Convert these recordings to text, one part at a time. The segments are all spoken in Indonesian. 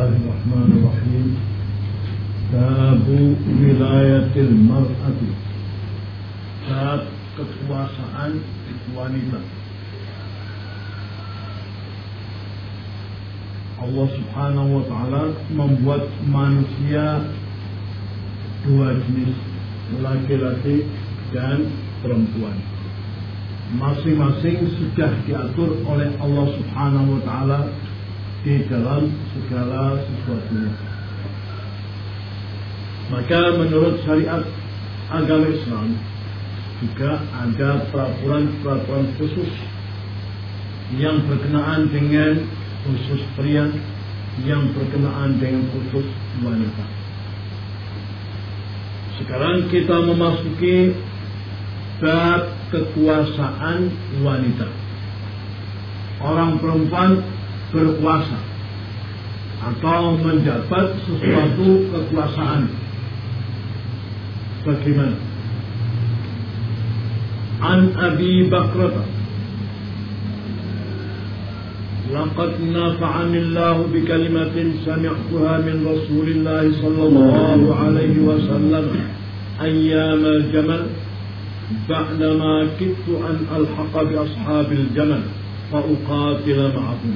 الله الرحمن الرحيم باب ولاية المرأة bab kekuasaan wanita Allah subhanahu wa ta'ala membuat manusia dua jenis laki-laki dan perempuan masing-masing sudah diatur oleh Allah subhanahu wa ta'ala di dalam segala sesuatunya maka menurut syariat agama Islam juga ada peraturan-peraturan khusus yang berkenaan dengan khusus pria, yang berkenaan dengan khusus wanita. Sekarang kita memasuki bab kekuasaan wanita. Orang perempuan berkuasa atau menjabat sesuatu kekuasaan. Bagaimana? عن أبي بكرة لقد نافعني الله بكلمة سمعتها من رسول الله صلى الله عليه وسلم أيام الجمل بعدما كدت أن ألحق بأصحاب الجمل فأقاتل معهم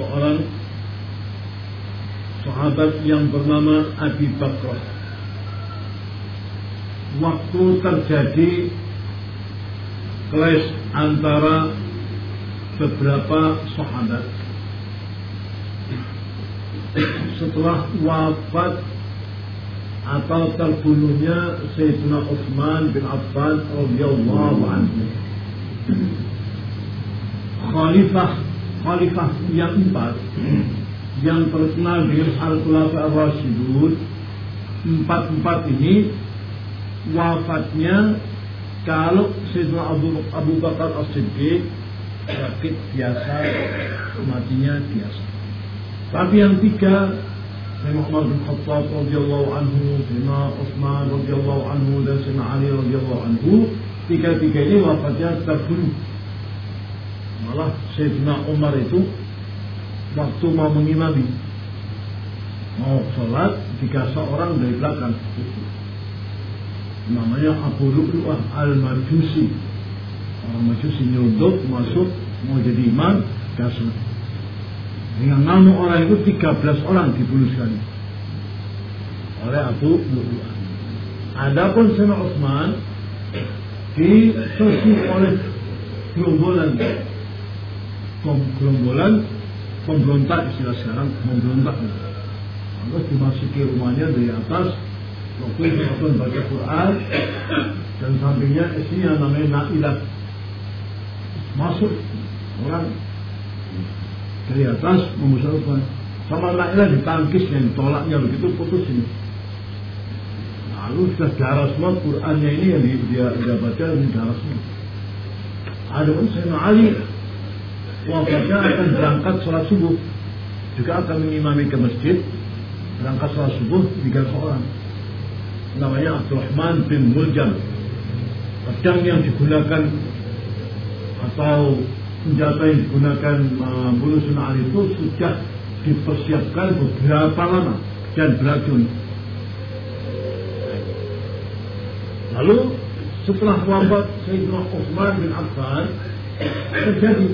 seorang sahabat yang bernama Abi Bakrah waktu terjadi kelas antara beberapa sahabat setelah wafat atau terbunuhnya Sayyidina Utsman bin Affan radhiyallahu anhu. Khalifah khalifah yang empat yang terkenal dengan Al-Khulafa Ar-Rasyidun empat-empat ini wafatnya kalau Sayyidina Abu, Abu Bakar As-Siddiq sakit biasa matinya biasa. Tapi yang tiga Sayyidina Umar bin Khattab radhiyallahu anhu Sayyidina Utsman radhiyallahu anhu dan Sayyidina Ali radhiyallahu anhu tiga-tiga ini wafatnya terbunuh malah Sayyidina Umar itu waktu mau mengimami mau sholat tiga seorang dari belakang. Namanya Abu Lu'lu'ah Al-Majusi. Orang Majusi nyunduk masuk mau jadi imam gasut dengan nama orang itu 13 orang dibunuh sekali. Oleh Abu Lu'lu'ah. Adapun Sayyidina Utsman disusun oleh gerombolan gerombolan pemberontak istilah sekarang pemberontak. Lalu dimasuki rumahnya dari atas waktu itu baca Quran dan sampingnya isinya namanya Nailah. Masuk orang dari atas memusulkan sama Nailah ditangkis yang tolaknya begitu putus ini. Lalu sudah darah semua Qurannya ini yang dia, dia baca ini darah semua. Ada pun Sayyidina Ali wafatnya akan berangkat sholat subuh. Juga akan mengimami ke masjid. Berangkat sholat subuh tiga orang namanya Abdurrahman bin Muljam. Pedang yang digunakan atau senjata yang digunakan membunuh uh, Sunnah itu sudah dipersiapkan beberapa lama dan beracun. Lalu setelah wafat Sayyidina Utsman bin Affan terjadi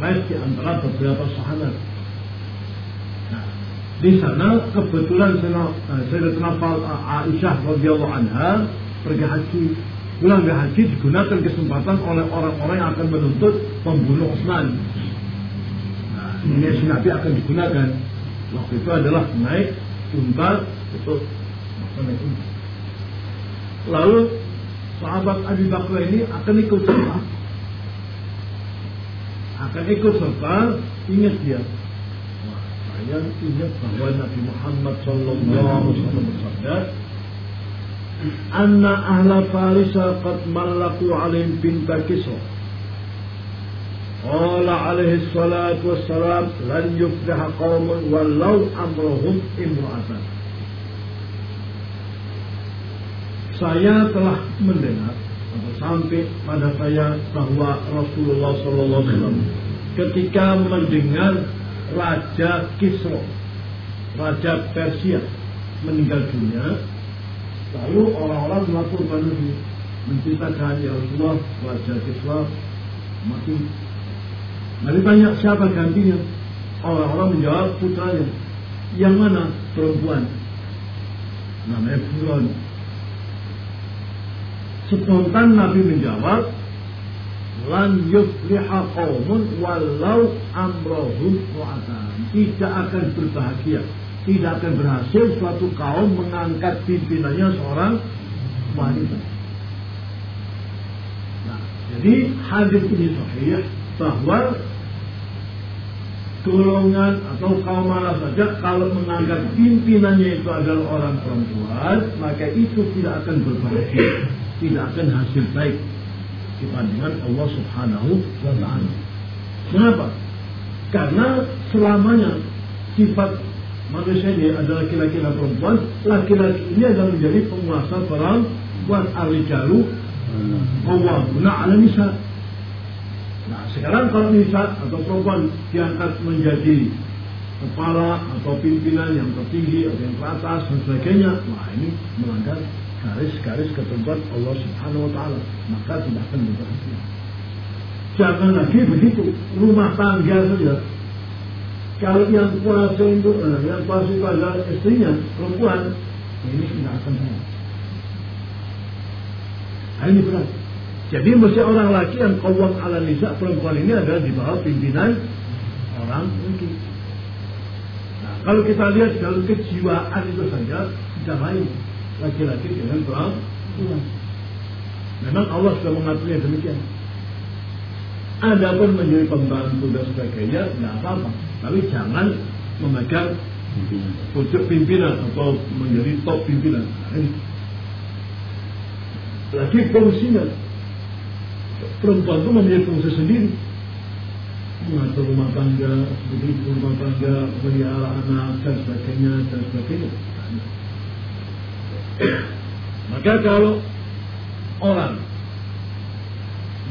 lain di antara beberapa sahabat di sana kebetulan Sayyidatina Aisyah radhiyallahu anha pergi haji. Pulang dari haji digunakan kesempatan oleh orang-orang yang akan menuntut pembunuh Utsman. Nah, ini si Nabi akan digunakan. Waktu itu adalah naik unta untuk Lalu sahabat Abi Bakar ini akan ikut serta. Akan ikut serta, ingat dia, saya ingat bahwa Nabi Muhammad Sallallahu Alaihi Wasallam bersabda, Anna ahla Farisa qad mallaku alim binta Kisra. Qala alaihi salatu wassalam lan yufliha qawmun walau amruhum imra'atan. Saya telah mendengar sampai pada saya bahwa Rasulullah Sallallahu Alaihi Wasallam ketika mendengar Raja Kisro, Raja Persia meninggal dunia, lalu orang-orang melakukan Nabi menceritakan ya Rasulullah Raja Kisro mati. Nabi tanya siapa gantinya? Orang-orang menjawab putranya. Yang mana perempuan? Namanya Buron. Spontan Nabi menjawab, lan yufliha qaumun walau amrohum wa'atan. Tidak akan berbahagia, tidak akan berhasil suatu kaum mengangkat pimpinannya seorang wanita. Nah, jadi hadis ini sahih bahwa golongan atau kaum mana saja kalau mengangkat pimpinannya itu adalah orang perempuan maka itu tidak akan berbahagia tidak akan hasil baik dibandingkan Allah Subhanahu wa taala. Kenapa? Karena selamanya sifat manusia ini adalah laki-laki perempuan, laki-laki ini adalah menjadi penguasa perang buat arijalu qawwamuna 'ala nisa. Nah, sekarang kalau nisa atau perempuan diangkat menjadi kepala atau pimpinan yang tertinggi atau yang teratas dan sebagainya, wah ini melanggar garis-garis ketentuan Allah Subhanahu wa taala, maka tidak akan berbahagia. Jangan lagi begitu, rumah tangga saja. Kalau yang kuasa itu, eh, yang kuasa itu adalah istrinya, perempuan, ini tidak akan baik. Nah, ini berat. Jadi mesti orang laki yang kawam ala nisa perempuan ini adalah di bawah pimpinan orang laki. Nah, kalau kita lihat dalam kejiwaan itu saja tidak lain laki-laki dengan perempuan. Memang Allah sudah mengaturnya demikian. Adapun menjadi pembantu dan sebagainya, tidak apa-apa. Tapi jangan memegang pucuk pimpinan atau menjadi top pimpinan. Nah, Lagi fungsinya. Perempuan itu mempunyai fungsi sendiri. Mengatur rumah tangga, begitu rumah tangga, melihara anak, dan sebagainya, dan sebagainya. Maka kalau orang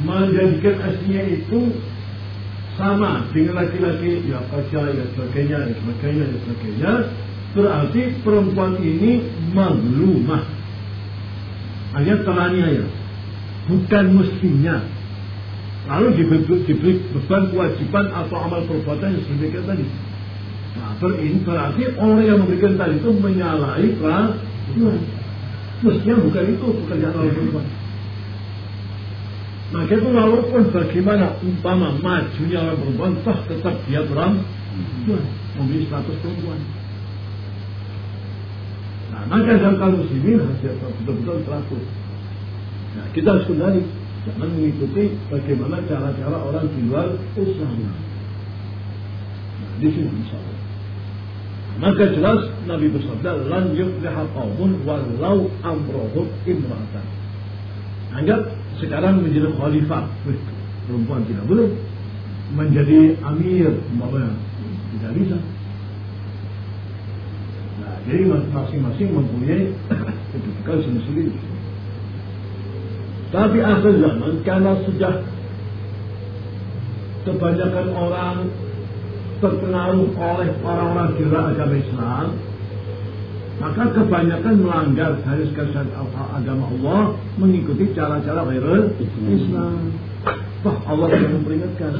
menjadikan aslinya itu sama dengan laki-laki ya kerja ya sebagainya ya sebagainya ya sebagainya berarti perempuan ini maglumah hanya teraniaya bukan mestinya lalu diberi, diberi beban kewajiban atau amal perbuatan yang sedemikian tadi nah berarti orang yang memberikan tadi itu menyalahi peraturan Mestinya bukan itu pekerjaan orang perempuan. Maka itu walaupun bagaimana umpama majunya orang perempuan, toh tetap dia perempuan, memiliki status perempuan. Nah, maka dalam kaum muslimin harus betul-betul teratur. Nah, kita harus kembali, jangan mengikuti bagaimana cara-cara orang di luar Islam. Nah, di sini insya maka jelas Nabi bersabda, lan yufliha qaumun walau amrohum imra'atan. Anggap sekarang menjadi khalifah, perempuan tidak boleh menjadi amir, umpamanya tidak bisa. Nah, jadi masing-masing mempunyai kedudukan sendiri. Tapi akhir zaman karena sudah kebanyakan orang terpengaruh oleh orang-orang luar agama Islam, maka kebanyakan melanggar garis-garis agama Allah mengikuti cara-cara viral Islam. Wah, Allah sudah memperingatkan,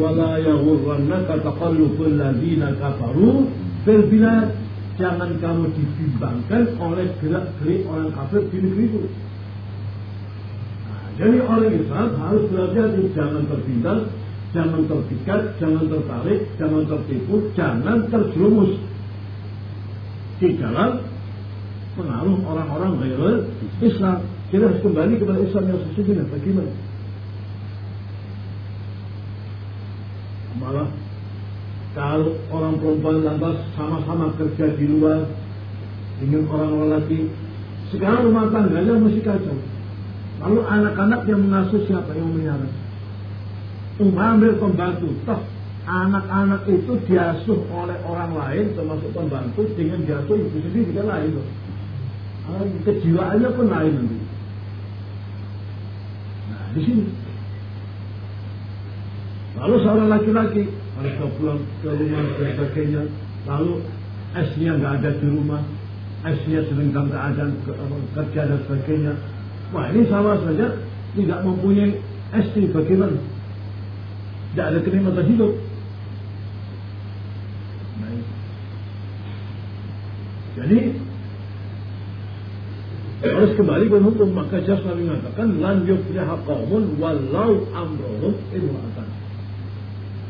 wala yaghurrannaka taqallubul ladzina kafaru fil bilad. Jangan kamu dibimbangkan oleh gerak-gerik orang kafir di negeri itu. Jadi orang Islam harus belajar jangan terpindah jangan terpikat, jangan tertarik, jangan tertipu, jangan terjerumus di dalam pengaruh orang-orang gairul Islam. Kita harus kembali kepada Islam yang sesungguhnya. Bagaimana? Malah kalau orang perempuan lantas sama-sama kerja di luar dengan orang lelaki, sekarang rumah tangganya masih kacau. Lalu anak-anak yang mengasuh siapa yang memelihara? mengambil pembantu. Toh anak-anak itu diasuh oleh orang lain termasuk pembantu dengan diasuh ibu sendiri kan lain. Kejiwaannya pun lain nanti. Nah di sini. Lalu seorang laki-laki harus pulang ke rumah dan sebagainya. Lalu esnya nggak ada di rumah, esnya sedang dalam keadaan kerja dan sebagainya. Wah ini sama saja tidak mempunyai istri bagaimana? Tidak ada kenikmatan hidup. Jadi harus kembali ke hukum maka jas Nabi mengatakan lan yufliha qaumun walau amrohum imra'atan.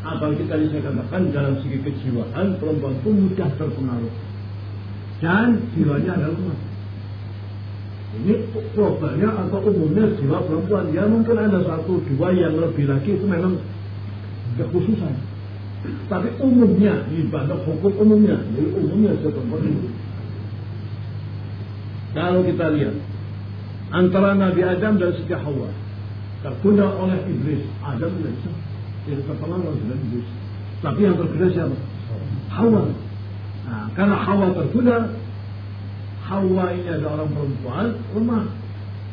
Apalagi tadi saya katakan dalam segi kejiwaan perempuan itu mudah terpengaruh. Dan jiwanya adalah lemah ini problemnya atau umumnya jiwa perempuan. Ya mungkin ada satu dua yang lebih lagi itu memang kekhususan. Tapi umumnya di bandar hukum umumnya. Jadi umumnya perempuan itu. Kalau kita lihat antara Nabi Adam dan Siti Hawa tergoda oleh iblis. Adam tidak bisa tidak terpengaruh oleh iblis. Tapi yang tergoda siapa? Hawa. Nah, karena Hawa tergoda Hawa ini ada orang perempuan lemah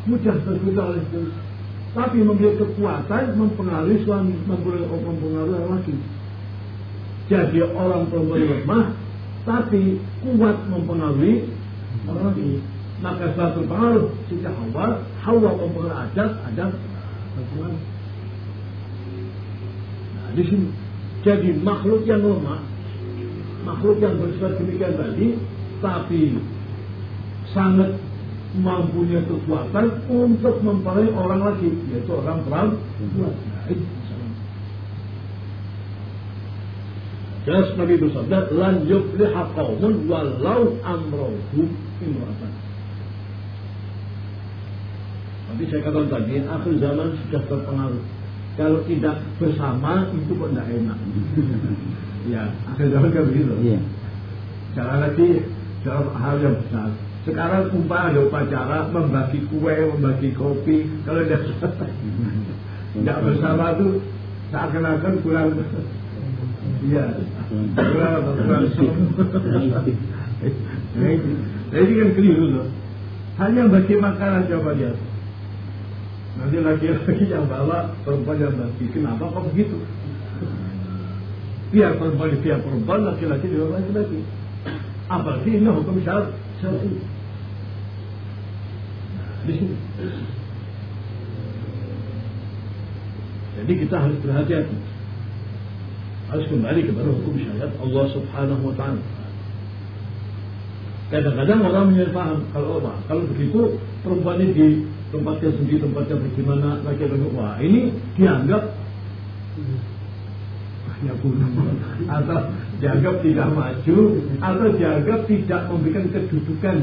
mudah tergoda oleh iblis tapi memiliki kekuatan mempengaruhi suami mempengaruhi orang laki jadi orang perempuan lemah tapi kuat mempengaruhi orang laki maka setelah terpengaruh sejak Hawa, Hawa mempengaruhi Adam, Adam terpengaruh. Nah, di sini. Jadi makhluk yang lemah, makhluk yang bersifat demikian tadi, tapi sangat mempunyai kekuatan untuk mempengaruhi orang lagi, yaitu orang perempuan. Nah, itu Jelas Nabi bersabda, lan yufliha qaumun walau amrohum imratan. Tapi saya katakan tadi, akhir zaman sudah terpengaruh. Kalau tidak bersama itu kok tidak enak. ya, akhir zaman kan begitu. Iya. Jangan lagi dalam hal yang besar. Sekarang umpah ada upacara membagi kue, membagi kopi. Kalau tidak tidak bersama itu seakan-akan kurang Iya. Kurang kurang Nah ini kan keliru loh. Hanya bagi makanan coba dia. Nanti laki-laki yang bawa, perempuan yang bagi. Kenapa kok begitu? Biar perempuan pihak perempuan, laki-laki di laki-laki. Apalagi ini hukum syar syar'i. Jadi kita harus berhati-hati. Harus kembali kepada hukum syariat Allah Subhanahu wa taala. Kadang-kadang orang menyerah kalau apa? Kalau begitu perempuan ini di tempatnya sendiri, tempatnya bagaimana, laki-laki wah ini dianggap ya atau dianggap tidak maju atau dianggap tidak memberikan kedudukan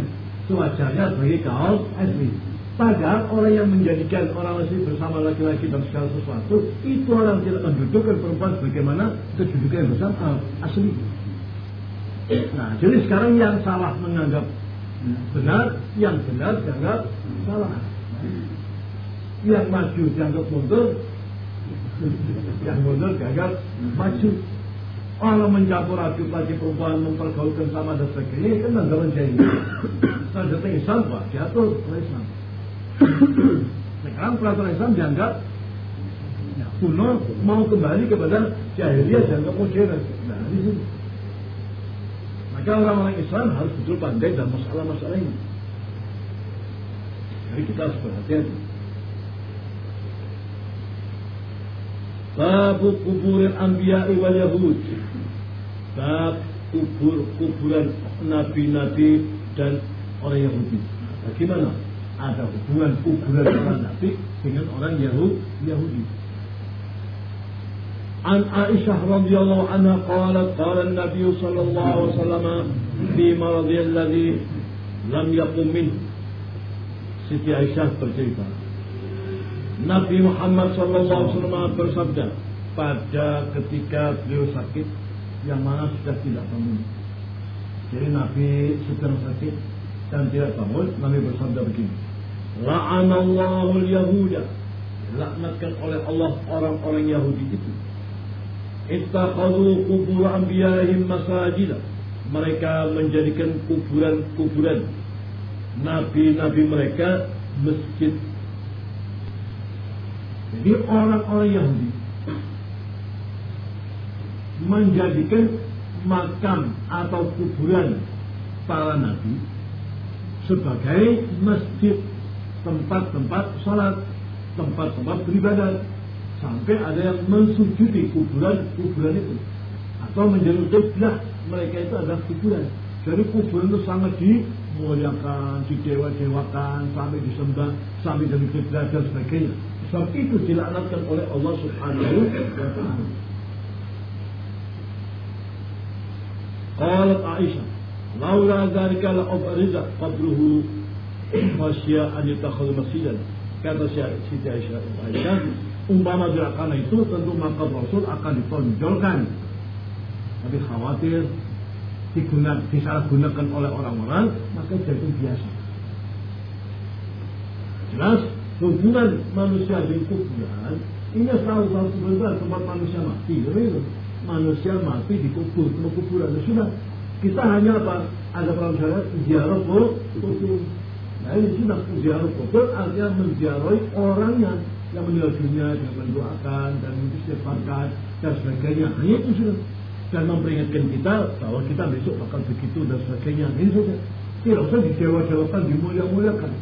sewajarnya sebagai kaum asli. Padahal orang yang menjadikan orang asli bersama laki-laki dan segala sesuatu itu orang tidak mendudukkan perempuan sebagaimana kedudukan bersama asli. Nah, jadi sekarang yang salah menganggap benar, yang benar dianggap salah. Yang maju dianggap mundur yang mundur dianggap maju. Orang mencampur aduk lagi perempuan mempergaulkan sama dan sebagainya kan anggaran jadi nah datang Islam pak diatur oleh Islam sekarang peraturan Islam dianggap kuno mau kembali kepada jahiliyah dianggap modern nah di maka orang-orang Islam harus betul pandai dalam masalah-masalah ini jadi kita harus berhati-hati. Babu kuburan Anbiya wal Yahud. Bab kubur kuburan nabi-nabi dan orang Yahudi. Bagaimana? Ada hubungan kuburan orang nabi dengan orang Yahud, Yahudi. عن عائشة رضي الله عنها قالت قال النبي صلى الله عليه وسلم في مرض الذي لم يقم منه Siti Aisyah bercerita. Nabi Muhammad SAW bersabda pada ketika beliau sakit yang mana sudah tidak bangun. Jadi Nabi sedang sakit dan tidak bangun, Nabi bersabda begini. La'anallahu al-Yahuda. Laknatkan oleh Allah orang-orang Yahudi itu. Ittakhadhu kubur anbiya'ihim masajidah. Mereka menjadikan kuburan-kuburan nabi-nabi mereka masjid. Jadi orang-orang Yahudi menjadikan makam atau kuburan para nabi sebagai masjid tempat-tempat sholat, tempat-tempat beribadat sampai ada yang mensujudi kuburan kuburan itu atau menjadi kiblat mereka itu adalah kuburan. Jadi kuburan itu sangat dimuliakan, didewa-dewakan, sampai disembah, sampai jadi kiblat dan sebagainya. Sebab itu dilaknatkan oleh Allah Subhanahu wa taala. Qalat Aisyah, "Laula dzalika la ubriza qabruhu khasya an yatakhadhu masjidan." Kata Siti Aisyah, umpama karena itu tentu maka Rasul akan ditonjolkan. Tapi khawatir digunakan, disalahgunakan oleh orang-orang maka jadi biasa. Jelas hubungan manusia dengan kuburan ini tahu tahu sebentar tempat manusia mati itu manusia mati di kubur di kuburan ya sudah. Kita hanya apa? Ada orang saya ziarah kubur nah ini sudah ziarah kubur artinya menziarahi orangnya yang meninggal dunia dengan mendoakan dan mengistighfarkan dan sebagainya. Hanya itu sudah. Dan memperingatkan kita bahwa kita besok bakal begitu dan sebagainya. Ini saja. Tidak usah didewa-dewakan, dimulia-muliakan.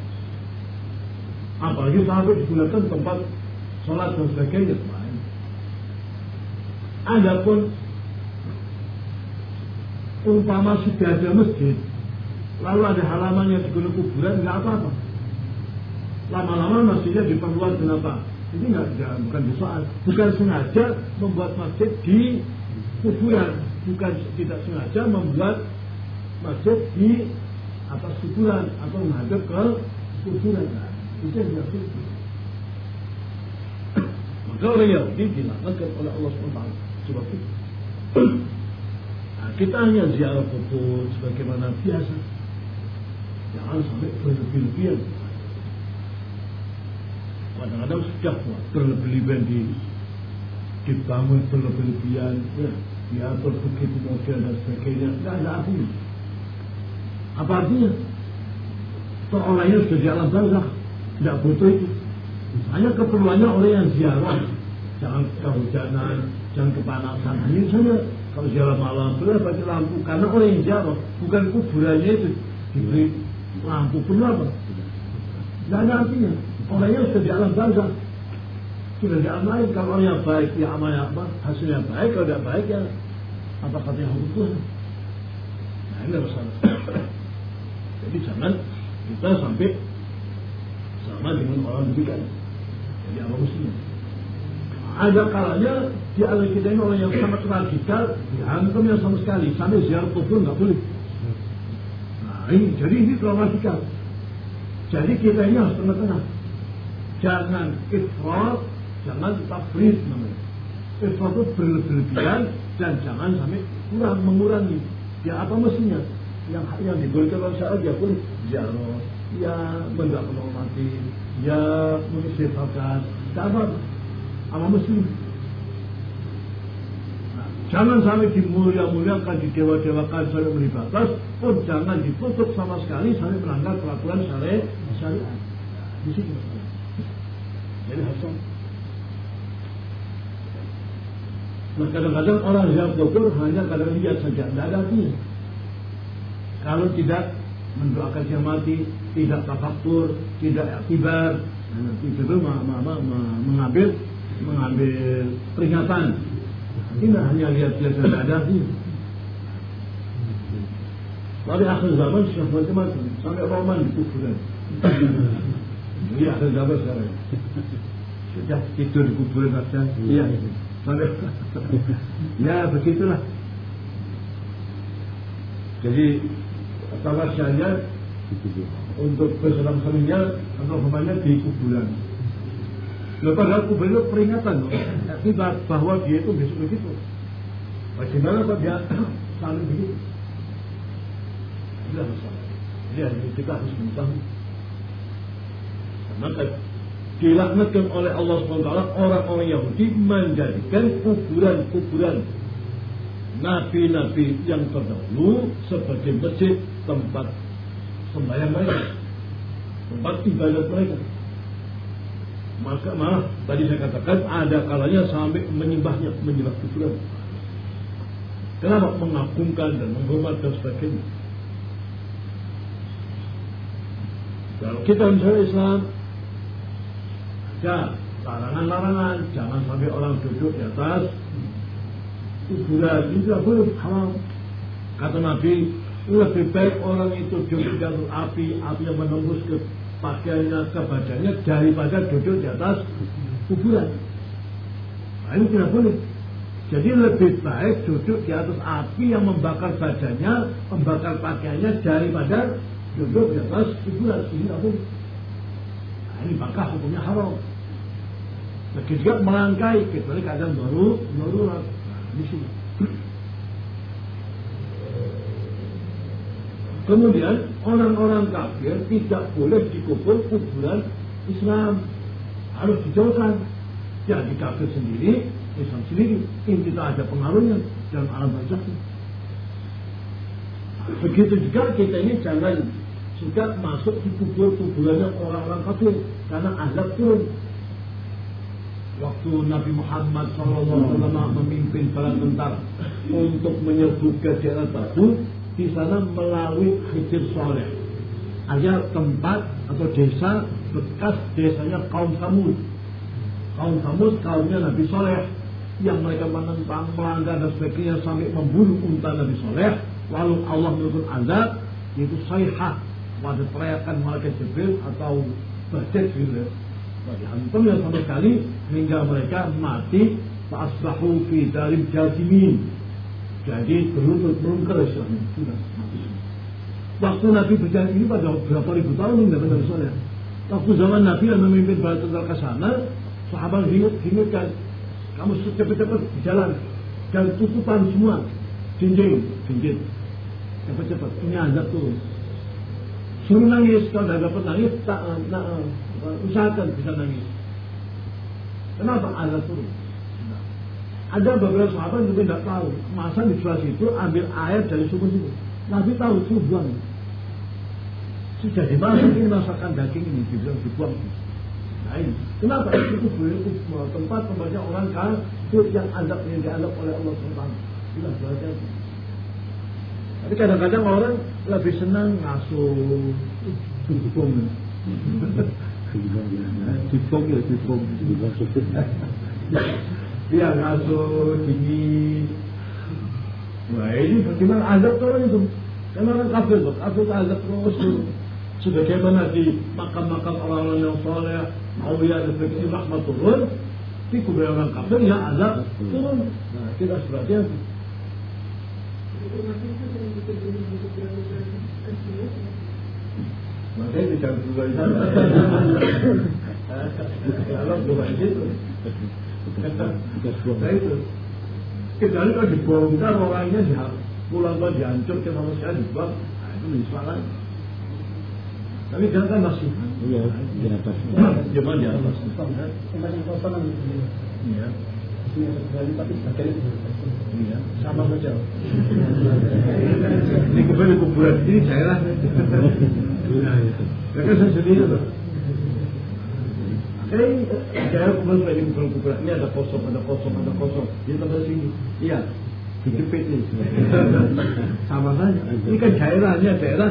Apalagi sampai digunakan tempat sholat dan sebagainya. Adapun umpama sudah ada masjid, lalu ada halaman yang digunakan kuburan, nggak apa-apa lama-lama masjidnya diperluas kenapa? Ini nggak bukan di soal, bukan sengaja membuat masjid di kuburan, bukan tidak sengaja membuat masjid di atas kuburan atau menghadap ke kuburan. Nah, itu yang dimaksud. Maka orang Yahudi dilaknatkan oleh Allah SWT. Sebab itu. Nah, kita hanya ziarah kubur sebagaimana biasa. Jangan sampai berlebih-lebihan kadang-kadang sudah berlebihan di dibangun berlebihan ya diatur begitu model dan sebagainya. Tidak ada artinya. Apa artinya? Seolahnya sudah di alam barzah tidak butuh itu. Hanya keperluannya oleh yang ziarah. Jangan kehujanan jangan kepanasan. Hanya saja kalau ziarah malam boleh pakai lampu karena oleh yang ziarah bukan kuburannya itu. Diberi lampu pun apa tidak ada artinya Orangnya sudah di alam barzah. Sudah lain. Kalau orang yang baik, ya amalnya apa? Hasilnya baik. Kalau tidak baik, ya apa katanya hukum Tuhan. Nah ini masalah. Jadi jangan kita sampai sama dengan orang demikian. Jadi apa mestinya? Ada kalanya di alam kita ini orang yang sangat radikal dihantam yang sama sekali sampai ziarah kubur nggak boleh. Ini jadi ini radikal. Jadi kita ini harus tengah-tengah jangan ifrat, jangan tafrid namanya. Ifrat itu berlebihan dan jangan sampai kurang mengurangi. Ya apa mestinya? Yang yang dibolehkan oleh saya aja pun ziarah, ya mendoakan mati, ya mengistighfarkan, tidak apa apa mestinya. Jangan sampai dimulia-muliakan, didewa-dewakan sampai melibatas, pun jangan ditutup sama sekali sampai melanggar peraturan syariat. Di. Jadi harus Nah kadang-kadang orang yang kubur hanya kadang lihat saja, tidak ada. Kalau tidak mendoakan yang mati, tidak tafakur, tidak akibat, nah, itu mengambil mengambil peringatan. Tidak hanya tidak ada artinya. Tapi akhir zaman sudah macam-macam, sampai Roman kuburan. Iya, akhir zaman sekarang. Sudah tidur di kuburan saja. Iya. ya begitulah. Jadi tawasyanya untuk bersenang-senangnya atau umpamanya di kuburan. Nah, padahal kuburan itu peringatan kita bahwa dia itu besok begitu. Bagaimana kalau dia saling begitu? Tidak masalah. Jadi kita harus mengetahui maka dilaknatkan oleh Allah SWT orang-orang Yahudi menjadikan kuburan-kuburan nabi-nabi yang terdahulu sebagai masjid tempat sembahyang mereka, tempat ibadat mereka. Maka malah tadi saya katakan ada kalanya sampai menyembahnya, menyembah kuburan. Kenapa? Mengagungkan dan menghormat dan sebagainya. Kalau kita misalnya Islam, ada larangan-larangan, jangan sampai orang duduk di atas kuburan, itu boleh, haram. Kata Nabi, lebih baik orang itu duduk di atas api, api yang menembus ke pakaiannya, ke badannya, daripada duduk di atas kuburan. Nah, ini tidak boleh. Jadi lebih baik duduk di atas api yang membakar badannya, membakar pakaiannya daripada duduk di atas kuburan ini apa? Nah, ini maka hukumnya haram. Begitu juga melangkai kecuali keadaan baru baru nah, di sini. Kemudian orang-orang kafir tidak boleh dikubur kuburan Islam harus dijauhkan. Jadi kafir sendiri, Islam sendiri, ini tidak ada pengaruhnya dalam alam barzakh. Begitu juga kita ini jangan juga masuk di kubur-kuburannya orang-orang kafir karena azab turun. Waktu Nabi Muhammad SAW memimpin para tentara untuk menyerbu ke daerah batu, di sana melalui hijir soleh. Ada tempat atau desa bekas desanya kaum Samud. Kaum Samud kaumnya Nabi Soleh yang mereka menentang, melanggar dan sebagainya sampai membunuh unta Nabi Soleh. Lalu Allah menurunkan azab yaitu sayhah pada teriakan malaikat Jibril atau badai Jibril dihantam yang sama sekali hingga mereka mati fasbahu fi darim jasimin jadi berlutut istilahnya sudah mati waktu Nabi berjalan ini pada berapa ribu tahun ini dari soalnya waktu zaman Nabi yang memimpin bala tentara ke sana sahabat hinggirkan kamu cepat-cepat jalan. Dan tutupan semua. Jinjing jinjing cepat-cepat ini azab turun Suruh nangis, kalau tidak dapat nangis, tak, nah, usahakan bisa nangis. Kenapa? Ada turun. Ada beberapa sahabat juga tidak tahu. Masa di sebelah situ ambil air dari sumur itu. Nabi tahu itu buang. Sudah dimasak ini masakan daging ini dibilang dibuang. Nah ini. Kenapa? Itu itu tempat tempatnya orang kafir yang azab yang dianggap oleh Allah SWT. Tidak belajar. Tapi kadang-kadang orang lebih senang ngasuh dibong. Dibong ya dibong. Iya ngasuh dingin. Wah ini bagaimana azab orang itu? Karena orang kafir tuh, kafir azab terus Sebagaimana di makam-makam orang-orang yang soleh, awliya dan sebagainya rahmat turun, di kuburan orang kafir ya azab turun. Nah kita seperti itu. Makanya berubah di sana. Kalau di situ. Nah itu. Kecuali kalau dibongkar orangnya di pulang kau dihancurkan sama sekali dibuang, nah itu misalnya. Tapi jangan kan masih. Iya, di atas. Jangan di atas. Semacam kosongan. Iya. tapi Iya, sama saja. Ini kembali kuburan ini daerah. Mereka saya sendiri loh. Eh, daerah kuburan ini bukan kuburan. Ini ada kosong, ada kosong, ada kosong. Di tempat sini. Iya, dijepit nih. Sama saja. Ini kan daerahnya daerah.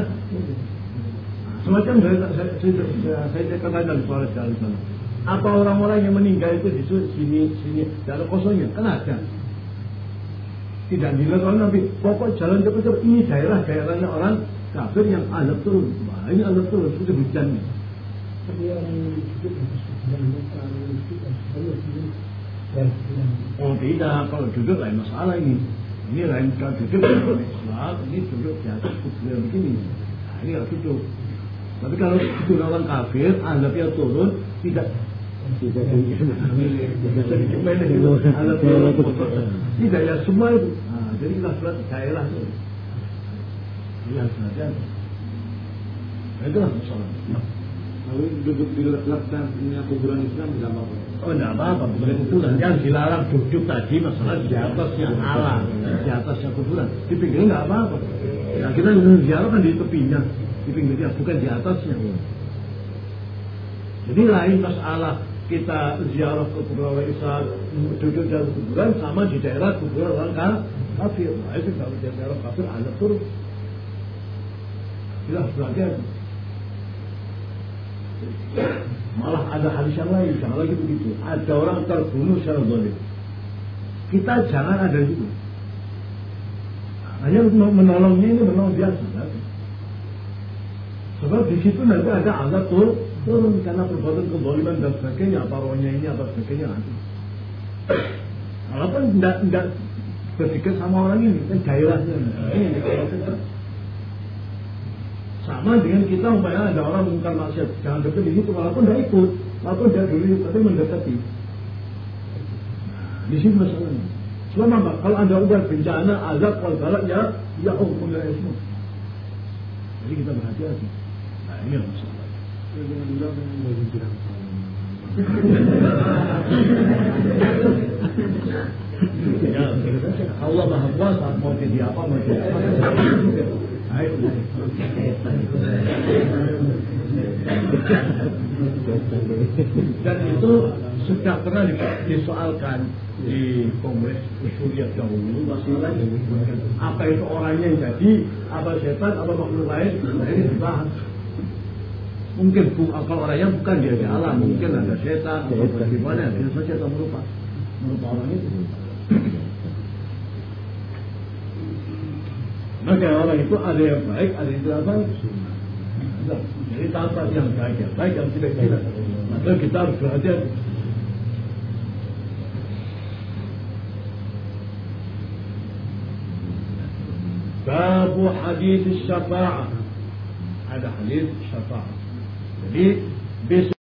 Semacam saya saya saya, saya katakan soal jalan sana. Apa orang-orang yang meninggal itu di sini sini daerah kosongnya? Kan ada tidak dilihat oleh Nabi. Pokok jalan cepat-cepat ini daerah-daerahnya orang kafir yang azab turun. Ini azab turun sudah hujannya. Oh tidak, kalau duduk lain masalah ini. Ini lain kalau duduk Islam, ini duduk di atas kuburan begini. Nah, ini kalau duduk. Tapi kalau duduk orang kafir, azabnya turun, tidak tidak ya semua itu. Nah, jadi kita surat daerah itu. Saja. Nah, itulah masalah. Lalu duduk di letaknya kuburan Islam tidak apa-apa. Oh tidak apa-apa, bukan kuburan. Yang dilarang duduk tadi masalah di atasnya alam, di atasnya kuburan. Di pinggirnya nggak apa-apa. Ya kita ziarah kan di tepinya, di pinggirnya, bukan di atasnya. Jadi lain masalah kita ziarah ke kuburan Islam, duduk di kuburan sama di daerah kuburan orang ka- kafir. Nah, itu kalau di daerah kafir ada turun. Tidak sebagian. Malah ada hadis yang lain, jangan lagi begitu. Ada orang terbunuh secara zalim. Kita jangan ada juga. Hanya menolongnya ini menolong biasa. Kan? Sebab di situ nanti ada azab turun, turun karena perbuatan kezaliman dan sebagainya, apa rohnya ini, apa sebagainya nanti. Walaupun tidak tidak berpikir sama orang ini, kan. Nah, ini. Sama dengan kita umpamanya ada orang mengungkar maksiat, jangan dekat di situ, walaupun tidak ikut, walaupun tidak dulu, tapi mendekati. Nah, di sini masalahnya. Selama? Kalau anda udah bencana, azab, kalau galak ya, ya hukum ya semua. Jadi kita berhati-hati. Nah ini yang masalah. Dengan bilang yang mau bilang. Ya, Allah maha kuasa mau jadi apa mau jadi apa. Ayo. Dan itu sudah pernah di- disoalkan di Kongres Suriah dahulu masalah apa itu orangnya yang jadi, apa setan, apa makhluk lain, nah ini dibahas. Mungkin kalau orangnya bukan dia di alam, mungkin ada setan atau bagaimana, bisa saja atau merupa, merupa orang itu. Maka orang itu ada yang baik, ada yang tidak baik. Nah, Jadi tanpa yang baik, yang baik, yang tidak tidak. Maka kita harus berhati-hati. Babu hadis syafa'ah. Ada hadis syafa'ah. Jadi besok